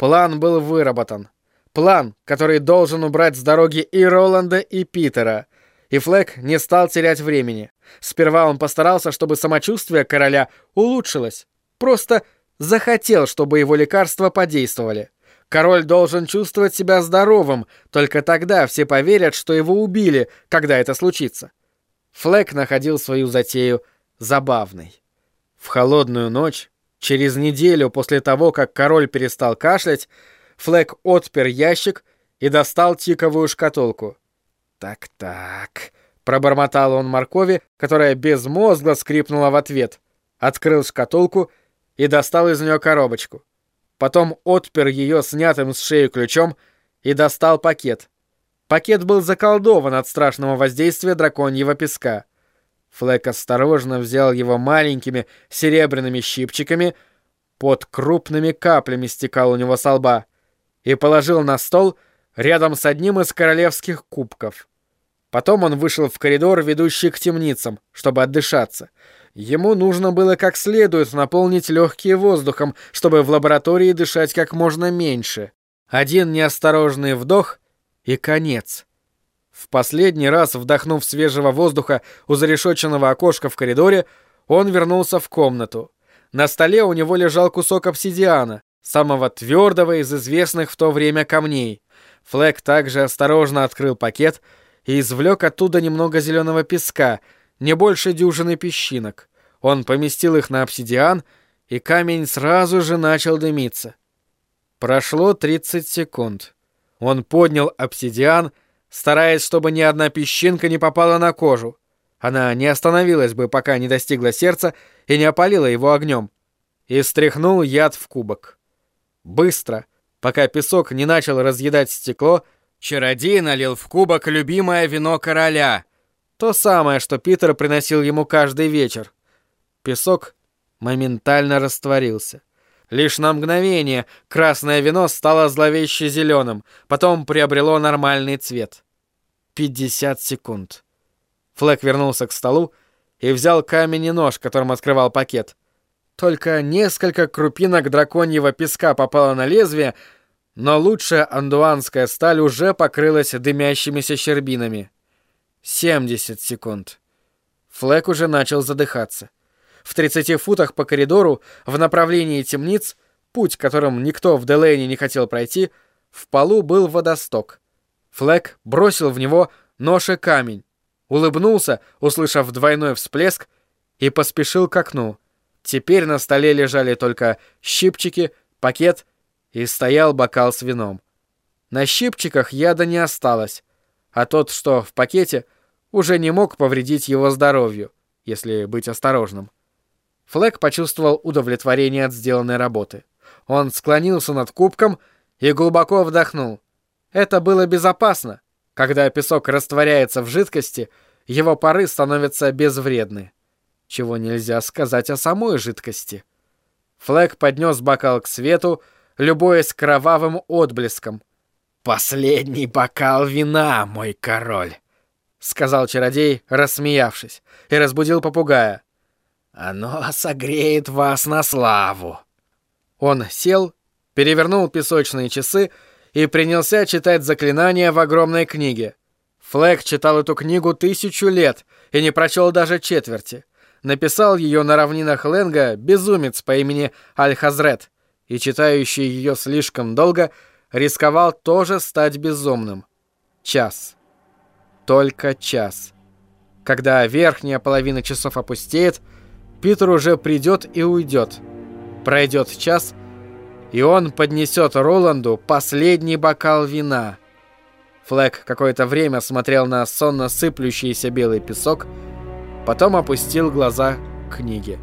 План был выработан. План, который должен убрать с дороги и Роланда, и Питера. И Флэк не стал терять времени. Сперва он постарался, чтобы самочувствие короля улучшилось. Просто захотел, чтобы его лекарства подействовали. Король должен чувствовать себя здоровым, только тогда все поверят, что его убили, когда это случится. Флэк находил свою затею забавной. В холодную ночь, через неделю после того, как король перестал кашлять, Флэк отпер ящик и достал тиковую шкатулку. «Так-так», — пробормотал он моркови, которая безмозгло скрипнула в ответ. Открыл шкатулку и достал из нее коробочку. Потом отпер ее снятым с шеи ключом и достал пакет. Пакет был заколдован от страшного воздействия драконьего песка. Флэк осторожно взял его маленькими серебряными щипчиками, под крупными каплями стекал у него со лба, и положил на стол рядом с одним из королевских кубков. Потом он вышел в коридор, ведущий к темницам, чтобы отдышаться. Ему нужно было как следует наполнить легкие воздухом, чтобы в лаборатории дышать как можно меньше. Один неосторожный вдох и конец. В последний раз, вдохнув свежего воздуха у зарешоченного окошка в коридоре, он вернулся в комнату. На столе у него лежал кусок обсидиана, самого твердого из известных в то время камней. Флэк также осторожно открыл пакет и извлек оттуда немного зеленого песка, не больше дюжины песчинок. Он поместил их на обсидиан, и камень сразу же начал дымиться. Прошло 30 секунд. Он поднял обсидиан, стараясь, чтобы ни одна песчинка не попала на кожу. Она не остановилась бы, пока не достигла сердца и не опалила его огнем. И стряхнул яд в кубок. Быстро, пока песок не начал разъедать стекло, чародей налил в кубок любимое вино короля. То самое, что Питер приносил ему каждый вечер. Песок моментально растворился. Лишь на мгновение красное вино стало зловеще зеленым, потом приобрело нормальный цвет. 50 секунд. Флэк вернулся к столу и взял камень и нож, которым открывал пакет. Только несколько крупинок драконьего песка попало на лезвие, но лучшая андуанская сталь уже покрылась дымящимися щербинами. 70 секунд. Флэк уже начал задыхаться. В 30 футах по коридору, в направлении темниц, путь, которым никто в Делейне не хотел пройти, в полу был водосток. Флэк бросил в него нож и камень, улыбнулся, услышав двойной всплеск, и поспешил к окну. Теперь на столе лежали только щипчики, пакет и стоял бокал с вином. На щипчиках яда не осталось, а тот, что в пакете, уже не мог повредить его здоровью, если быть осторожным. Флэк почувствовал удовлетворение от сделанной работы. Он склонился над кубком и глубоко вдохнул. Это было безопасно. Когда песок растворяется в жидкости, его пары становятся безвредны. Чего нельзя сказать о самой жидкости. Флэк поднес бокал к свету, любуясь кровавым отблеском. «Последний бокал вина, мой король!» — сказал чародей, рассмеявшись, и разбудил попугая. Оно согреет вас на славу. Он сел, перевернул песочные часы и принялся читать заклинания в огромной книге. Флэк читал эту книгу тысячу лет и не прочел даже четверти. Написал ее на равнинах Ленга безумец по имени Аль-Хазрет, и читающий ее слишком долго рисковал тоже стать безумным. Час. Только час. Когда верхняя половина часов опустеет, Питер уже придет и уйдет. Пройдет час, и он поднесет Роланду последний бокал вина. Флэк какое-то время смотрел на сонно сыплющийся белый песок, потом опустил глаза к книге.